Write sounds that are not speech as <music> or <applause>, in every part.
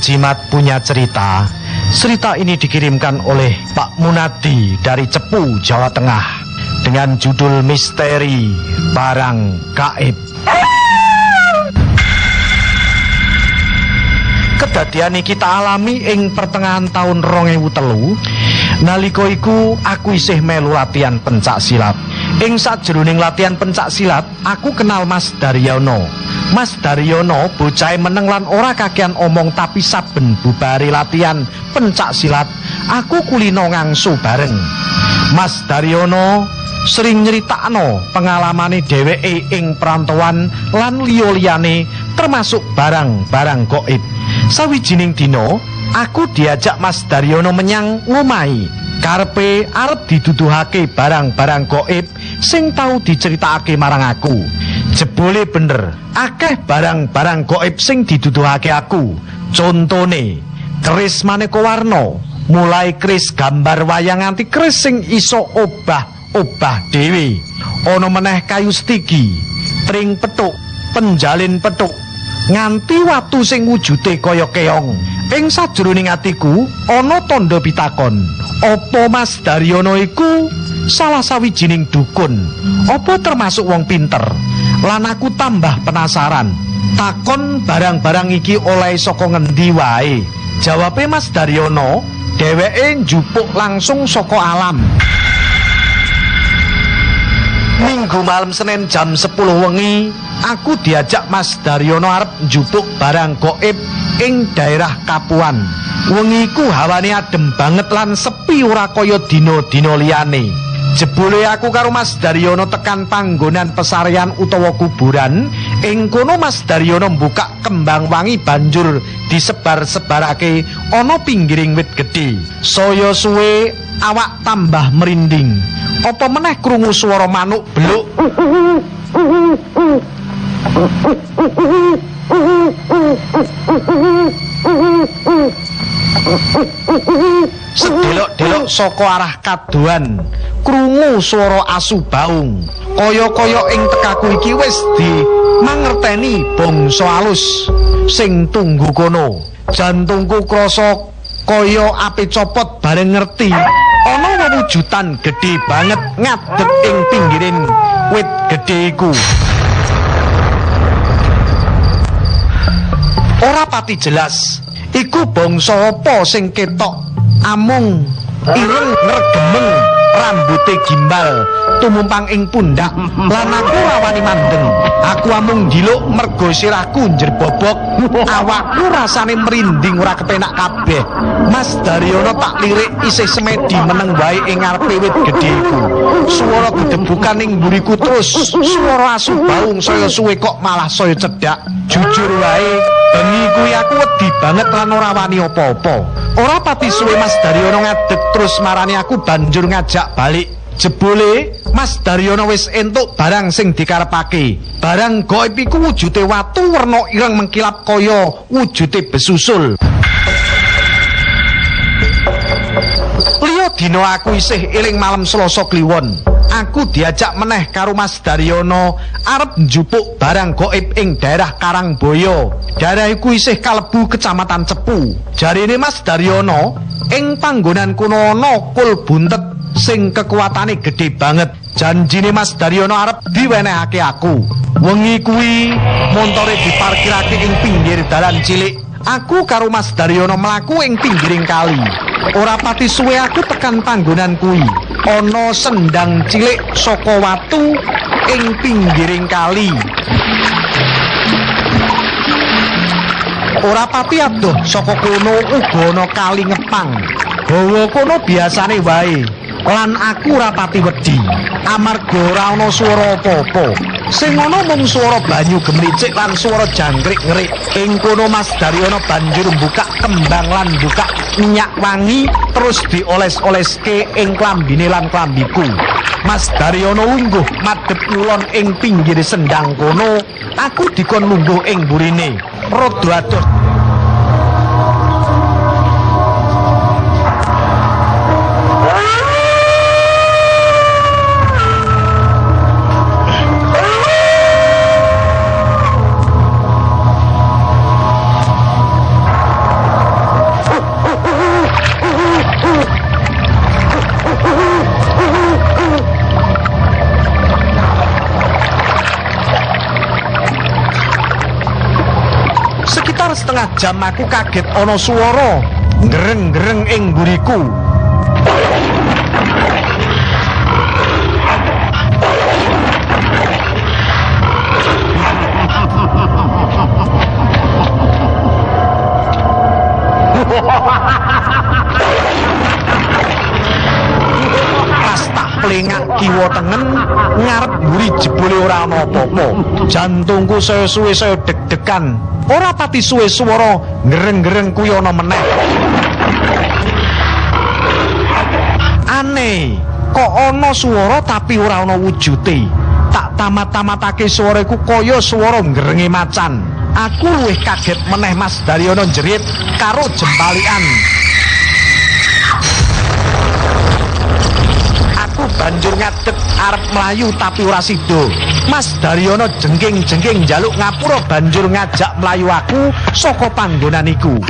Jimat punya cerita. Cerita ini dikirimkan oleh Pak Munadi dari Cepu, Jawa Tengah dengan judul Misteri Barang Gaib. Kedadian iki kita alami ing pertengahan tahun 2003. Nalika iku aku isih melu latihan pencak silat. Ing sajroning latihan pencak silat, aku kenal Mas Daryono. Mas Daryono bocah meneng lan ora kakean omong tapi saben bubari latihan pencak silat, aku kulino ngangsu bareng. Mas Daryono sering nyeritakno pengalamane dheweke ing perantauan lan liya-liyane termasuk barang-barang gaib. Sawijining dina, aku diajak Mas Daryono menyang ngomai. Karpe arep diduduhake barang-barang gaib sing tau diceritakake marang aku. Jebole bener, akeh barang-barang gaib sing diduduhake aku. Contone, keris maneka warna, mulai keris gambar wayang nganti keris sing iso obah-obah dhewe. Ana meneh kayu stigi, tring petuk, penjalin petuk, nganti watu sing wujute kaya keong. Ing sajroning atiku ana tandha pitakon. Apa Mas Daryono iku salah sawijining dukun? Apa termasuk wong pinter? Lan aku tambah penasaran. Takon barang-barang iki oleh saka ngendi wae? Jawabe Mas Daryono, dheweke njupuk langsung saka alam. Minggu malam Senin jam 10 wengi, aku diajak Mas Daryono arep njupuk barang gaib ing daerah Kapuan. Wengi ku hawane adem banget lan sepi ora kaya dina-dina liyane. Jebule aku karo Mas Daryono tekan panggonan pesarian utawa kuburan, ing kono Mas Daryono buka kembang wangi banjur disebar-sebarake ana pinggiring wit gedhe. Saya suwe awak tambah merinding. Apa meneh krungu swara manuk beluk? <laughs> Sedelok-delok saka arah kaduan krungu swara asu baung. Kaya-kaya ing tekaku iki wis di mangerteni bangsa alus sing tunggu kono. Jantungku krasa kaya api copot bareng ngerti ana wujudan gedhe banget ngadeg ing pinggirin wit gedhe iku. Ora pati jelas iku bangsa apa sing ketok amung. Ireng ngregemeng rambuté gimbal tumumpang ing pundak lan aku rawani mandeng aku amung diluk mergo sirahku njerbobok awakku rasane merinding ora kepenak kabeh. Mas Daryono tak lirik isih semedi meneng wae ing ngarepe wit gedhe iku. Swara gedebukan ing mburiku terus. Swara asu baung saya suwe kok malah saya cedhak. Jujur wae bengi kuwi aku wedi banget lan ora wani apa-apa ora pati suwe Mas Daryono ngadeg terus marani aku banjur ngajak balik Jebule Mas Daryono wis entuk barang sing dikarepake. Barang gaib iku wujude watu werna ireng mengkilap kaya wujude besusul. Liya dina aku isih eling malam Selasa kliwon. Aku diajak meneh karo Mas Daryono arep njupuk barang gaib ing daerah Karangboyo. Daerah iku isih kalebu Kecamatan Cepu. Jarine Mas Daryono ing panggonan kuno ana kul buntet sing kekuatane gede banget. Janjine Mas Daryono arep diwenehake aku. Wengi kuwi montore diparkirake ing pinggir dalan cilik. Aku karo Mas Daryono mlaku ing pinggiring kali. Ora pati suwe aku tekan panggonan kuwi. Ana sendang cilik saka watu ing pinggiring kali. Ora pati adoh saka kono uga ana kali ngepang. Bawa kono biasane wae. Lan aku ora pati wedi. Amarga ora ana swara apa-apa. Sing ana mung swara banyu gemricik lan swara jangkrik ngerik. Ing kono Mas Daryono banjur buka kembang lan buka minyak wangi terus dioles-oleske ing klambine lan klambiku. Mas Daryono ungguh madhep kulon ing pinggir sendang kono. Aku dikon lungguh ing burine rada adoh setengah jam aku kaget ana swara ngreng-ngreng ing tak plengak kiwa tengen ngarep mburi jebule ora ana apa-apa. Jantungku saya suwe saya deg-degan. Ora pati suwe swara ngreng-ngreng kuwi ana meneh. Aneh, kok ana swara tapi ora ana wujude. Tak tamat-tamatake swara iku kaya swara ngrenge macan. Aku luwih kaget meneh Mas Daryono jerit karo jempalian. Banjur ngadeg arep melayu tapi ora sida. Mas Daryono jengking-jengking njaluk ngapura banjur ngajak melayu aku saka panggonan iku.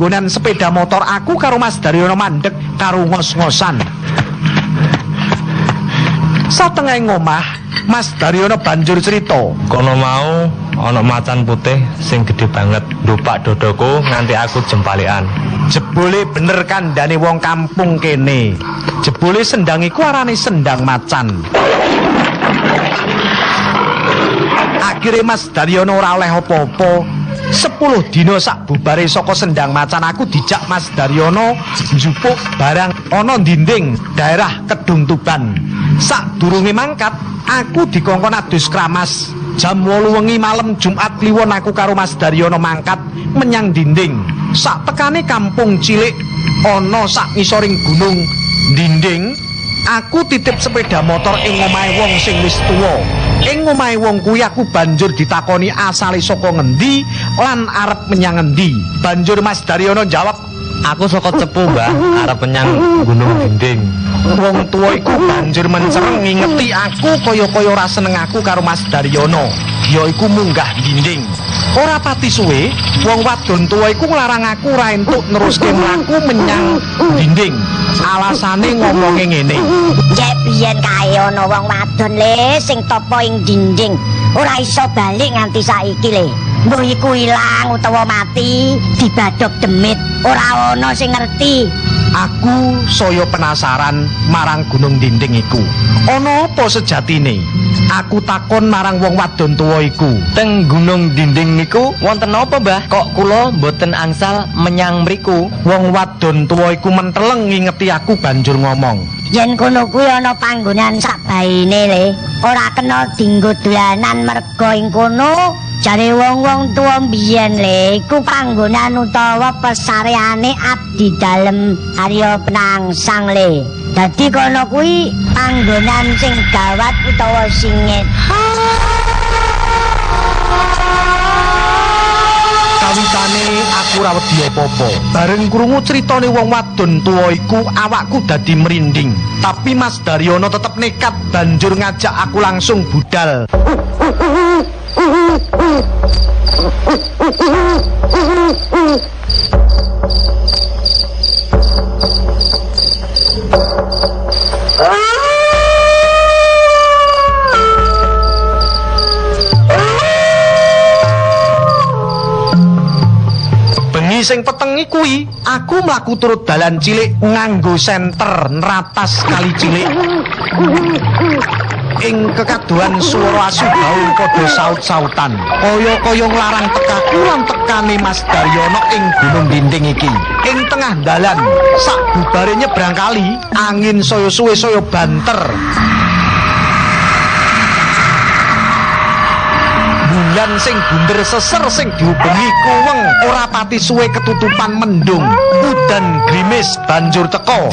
Panggonan sepeda motor aku karo Mas Daryono mandek karo ngos-ngosan. Saat tengah ngomah, Mas Daryono banjur cerita. Kono mau ana macan putih sing gede banget ndupak dodoku nganti aku jempalian. Jebule bener kandhane wong kampung kene. Jebule sendang iku arane sendang macan. Akhire Mas Daryono ora oleh apa-apa. Sepuluh dino sak bubare saka sendang macan aku dijak Mas Daryono njupuk barang ana dinding daerah Kedung Tuban. Sak durunge mangkat, aku dikongkon adus kramas. Jam 8 wengi malam Jumat kliwon aku karo Mas Daryono mangkat menyang dinding. Sak tekane kampung cilik ana sak ngisoring gunung dinding Aku titip sepeda motor ing omahe wong sing wis tuwa. Ing omahe wong kuwi aku banjur ditakoni asale saka ngendi lan arep menyang ngendi. Banjur Mas Daryono jawab, Aku saka cepu, Mbah, arep menyang Gunung Dinding. wong tuwa iku banjur mencereng ngingeti aku kaya-kaya ora seneng aku karo Mas Daryono. Yaiku munggah dinding. Ora pati suwe, wong wadon tuwa iku nglarang aku ora entuk neruske mlaku menyang dinding. Alasane ngomonge ngene. Cek biyen kae ana wong wadon le sing topo ing dinding. Ora iso balik nganti saiki le. Mbuh iku ilang utawa mati, dibadhok demit. Ora ana sing ngerti. Aku saya penasaran marang gunung dinding iku. Ana apa sejatine? Aku takon marang wong wadon tuwa iku. Teng Gunung Dinding niku wonten apa, Mbah? Kok kula mboten angsal menyang mriku? Wong wadon tuwa iku menteleng ngingeti aku banjur ngomong. Yen kono kuwi ana panggonan sakbaine le. Ora kena dinggo dolanan merga ing kono. Jare wong-wong tuwa biyen le iku panggonan utawa pesareane abdi dalem Arya Penangsang le. Dadi kono kuwi panggonan sing gawat utawa singit. Kawitane aku ora wedi apa-apa. Bareng krungu critane wong wadon tuwa iku awakku dadi merinding. Tapi Mas Daryono tetep nekat banjur ngajak aku langsung budal. Sing petengi kuwi, aku mlaku turut dalan cilik nganggo senter neratas kali cilik. Ing kekaduan swara asu gaul padha saut-sautan. Kaya-kaya nglarang tekaku lan tekane Mas Daryono ing gunung dinding iki. Ing tengah dalan, sak bubare nyebrang kali, angin saya suwe saya banter. Bulan sing bunder seser sing diubengi kuweng ora pati suwe ketutupan mendung. Udan grimis banjur teko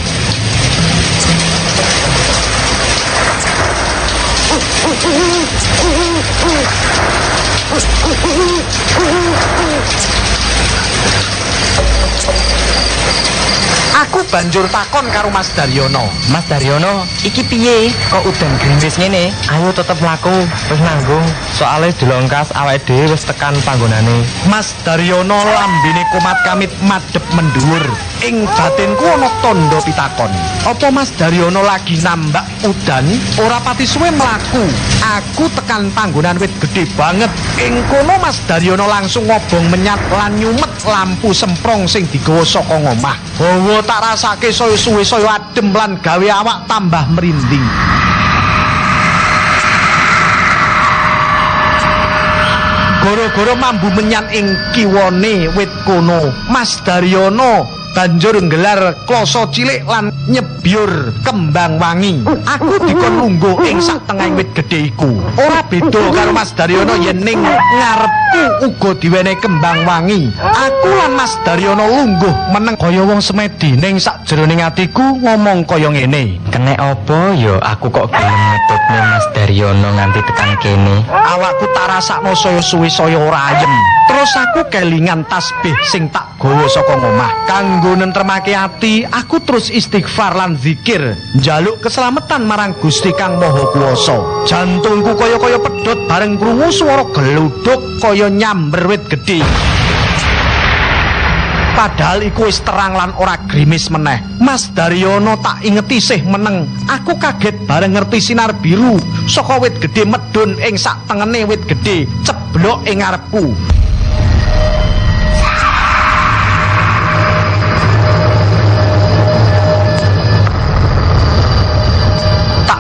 Aku banjur takon karo Mas Daryono. Mas Daryono, iki piye? Kok udan gerimis ngene? Ayo tetep laku, wis nanggung. Soale dilongkas awake dhewe wis tekan panggonane. Mas Daryono lambene kumat kamit madhep mendhuwur. Ing batinku ana tandha pitakon. Apa Mas Daryono lagi nambak udan? Ora pati suwe mlaku. Aku tekan panggonan wit gedhe banget. Ing kono Mas Daryono langsung ngobong menyat lan nyumet lampu semprong sing digawa saka ngomah. Hawa tak rasake saya suwe saya adem lan gawe awak tambah merinding. Goro-goro mambu menyan ing kiwone wit kono. Mas Daryono banjur nggelar kloso cilik lan nyebyur kembang wangi. Aku dikon lungguh ing sak tengahing wit gedhe iku. Ora beda karo Mas Daryono yen ning ngarepku uga diwenehi kembang wangi. Aku lan Mas Daryono lungguh meneng kaya wong semedi ning sak jroning atiku ngomong kaya ngene. Kenek apa ya aku kok gelem ngetutne Mas Daryono nganti tekan kene. awakku tak rasakno saya suwi saya ora ayem terus aku kelingan tasbih sing tak gawa saka ngomah kanggo nentremake ati aku terus istighfar lan zikir njaluk keselamatan marang Gusti Kang Maha Kuwasa jantungku kaya-kaya pedhot bareng krungu swara geluduk kaya nyamber wit gedhe Padahal iku wis terang lan ora grimis meneh. Mas Daryono tak ingeti sih meneng. Aku kaget bareng ngerti sinar biru saka wit gedhe medun ing sak tengene wit gedhe ceblok ing ngarepku.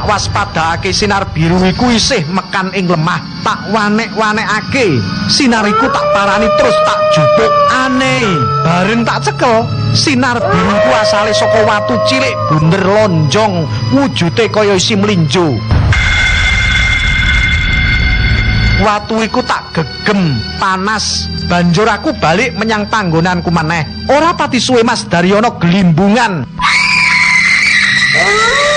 Waspadake sinar biru iku isih mekan ing lemah. Tak wanek-wanekake. Sinar iku tak parani terus tak jupuk. Aneh, bareng tak cekel. Sinar biru iku asale saka watu cilik bunder lonjong, wujude kaya isi mlinjo. Watu iku tak gegem, panas. Banjur aku balik menyang panggonanku maneh. Ora pati suwe Mas Daryono gelimbungan. <laughs>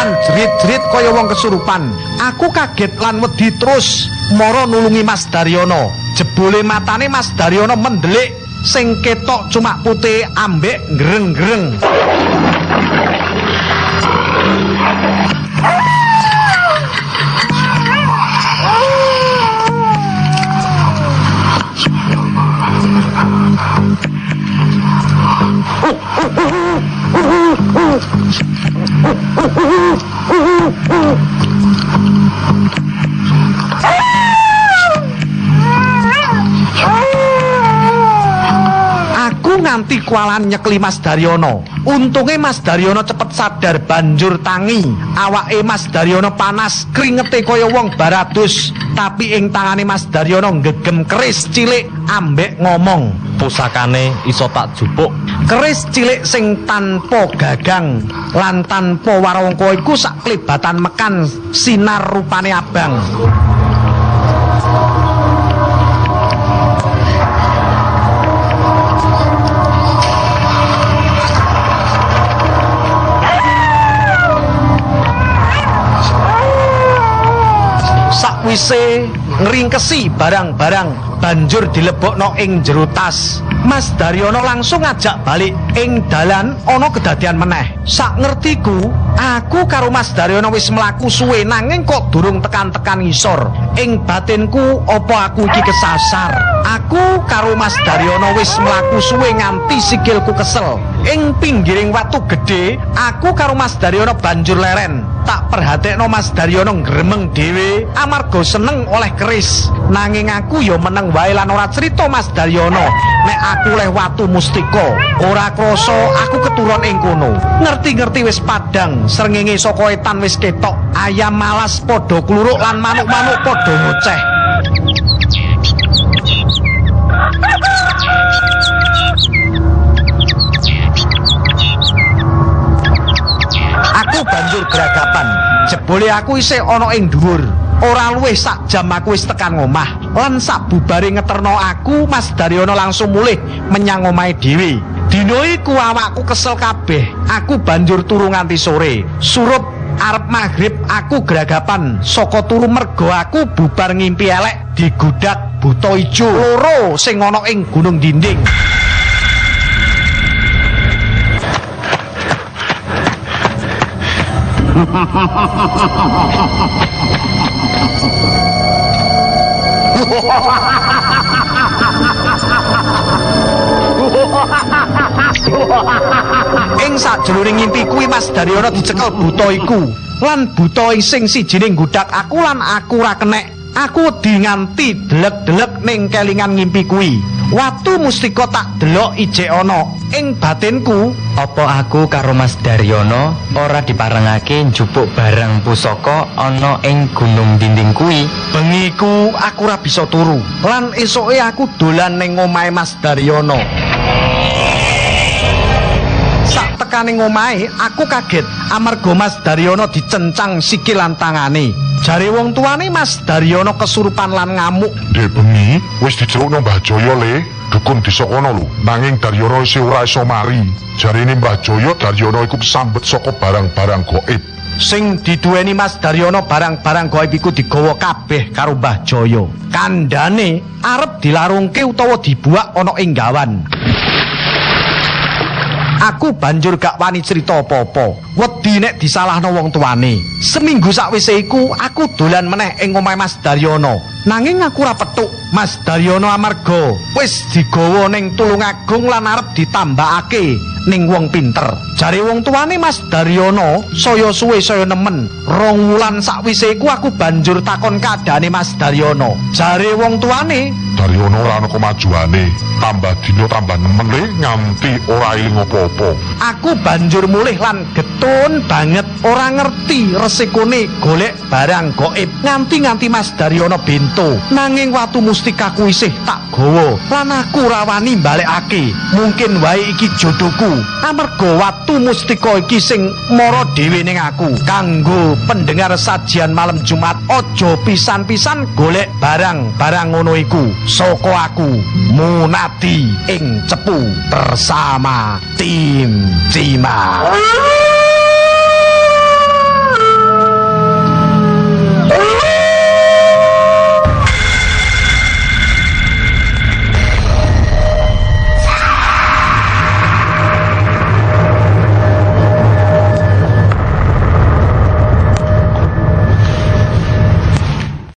lan jerit-jerit kaya wong kesurupan. Aku kaget lan wedi terus mara nulungi Mas Daryono. Jebule matane Mas Daryono mendelik sing ketok cuma putih ambek greng-greng. Aku nganti kualan nyekli Mas Daryono. Untunge Mas Daryono cepet sadar banjur tangi. Awake Mas Daryono panas, kringete kaya wong baratus. Tapi ing tangane Mas Daryono gegem keris cilik ambek ngomong. Pusakane iso tak jupuk. Keris cilik sing tanpa gagang lan tanpa warangka iku sak klebatan mekan sinar rupane abang. Sakwise ngringkesi barang-barang banjur dilebokno ing jero tas. Mas Daryono langsung ngajak balik ing dalan ana kedadian meneh. Sak ngertiku, aku karo Mas Daryono wis mlaku suwe nanging kok durung tekan-tekan ngisor. Ing batinku apa aku iki kesasar? Aku karo Mas Daryono wis mlaku suwe nganti sikilku kesel. Ing pinggiring watu gedhe, aku karo Mas Daryono banjur leren. Tak perhatekno Mas Daryono gremeng dhewe amarga seneng oleh keris. Nanging aku ya meneng wae lan ora cerita Mas Daryono aku leh watu mustika. Ora krasa aku keturun ing kono. Ngerti-ngerti wis padang, srengenge saka etan wis ketok. Ayam malas padha kluruk lan manuk-manuk padha ngoceh. Aku banjur geragapan. Jebule aku isih ana ing dhuwur. Ora luwih sak jam aku wis tekan ngomah. Lan sak bubare ngeterno aku, Mas Daryono langsung mulih menyang omahe dhewe. Dino iku awakku kesel kabeh. Aku banjur turu nganti sore. Surup arep maghrib aku geragapan saka turu mergo aku bubar ngimpi elek digudak buta ijo loro sing ana ing gunung dinding. <laughs> ing sajroning ngimpi kuwi Mas Daryono dicekel buta iku. Lan buta ing sing sijining nggudak aku lan aku ora kenek. Aku wedi nganti delek-delek ning kelingan ngimpi kuwi watu mustika tak delok ijek ana ing batinku Apa aku karo Mas Daryono? Ora diparengake njupuk barang pusaka ana ing gunung dinding kuwi? bengiku aku ora bisa turu. Lan esoke aku dolan ning omahe Mas Daryono. Sak tekaning omahe aku kaget. Amarga Mas Daryono dicencang sikil lan tangane jare wong tuane Mas Daryono kesurupan lan ngamuk Dek bengi wis dijeruk nang Mbah Jaya le, dukun desa kono lho. Nanging Daryono isih ora iso mari. Jarine Mbah Jaya Daryono iku kesambet saka barang-barang gaib. sing diduweni Mas Daryono barang-barang gaib iku digawa kabeh karo Mbah Jaya kandhane arep dilarungke utawa dibuak ana ing gawan Aku banjur gak wani cerita apa-apa. Wedi nek disalahno wong tuane. Seminggu sakwise iku aku dolan meneh ing omahe Mas Daryono. Nanging aku ora petuk Mas Daryono amarga wis digawa ning Tulungagung lan arep ditambahake ning wong pinter. Jare wong tuane Mas Daryono saya suwe saya nemen. Rong wulan sakwise iku aku banjur takon kadane Mas Daryono. Jare wong tuane Daryono ora ana kemajuane. Tambah dina tambah nemen le nganti ora eling apa-apa. Aku banjur mulih lan getun banget. Ora ngerti resikone golek barang gaib nganti-nganti Mas Daryono bento. Nanging watu mustikaku isih tak gawa lan aku ora wani balekake mungkin wae iki jodohku. Amarga watu mustika iki sing mara dhewe ning aku. Kanggo pendengar sajian malam Jumat aja pisan-pisan golek barang-barang ngono iku saka aku Munadi ing cepu bersama tim Cimat